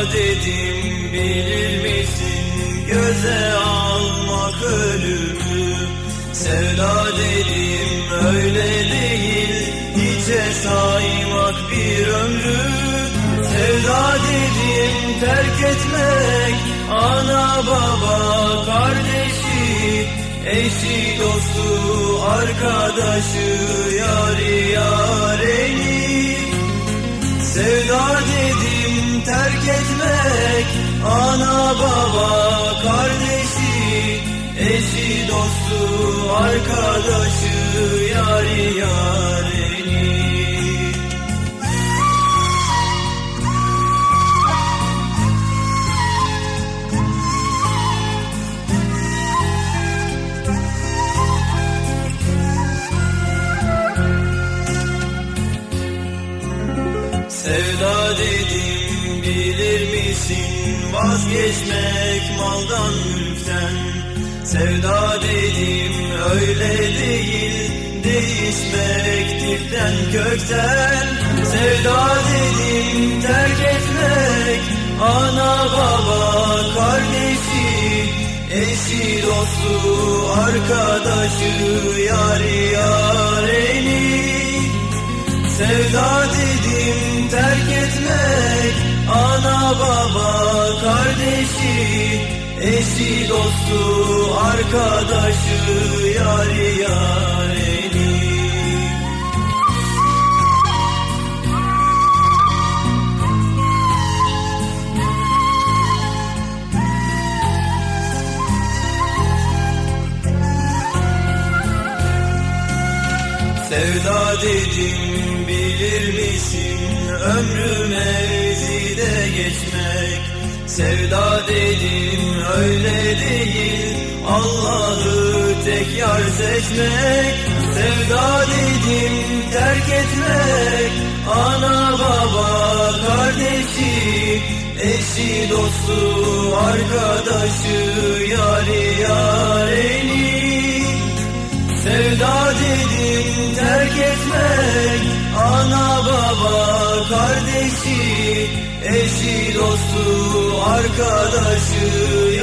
Dedim bilir misin? Göze almak ölümü. Sevda dedim öyle değil. Hiçe saymak bir ömrü. Sevda dedim terk etmek. Ana baba kardeşi. Eşi dostu arkadaşı yari ana baba kardeşi Eşi dostu arkadaşı yari yareni. Sevda dedim bilir misin vazgeçmek maldan mülkten? Sevda dedim öyle değil değişmek dipten kökten. Sevda dedim terk etmek ana baba kardeşi Eşi dostu arkadaşı yari eşi dostu arkadaşı yari yareni. Sevda dedim bilir misin? Ömrü mevzide geçmek Sevda dedim öyle değil. Allah'ı tek yar seçmek Sevda dedim terk etmek. Ana baba kardeşi Eşi dostu arkadaşı yari yareni Sevda dedim terk etmek. Ana baba kardeşi Eşi dostu arkadaşı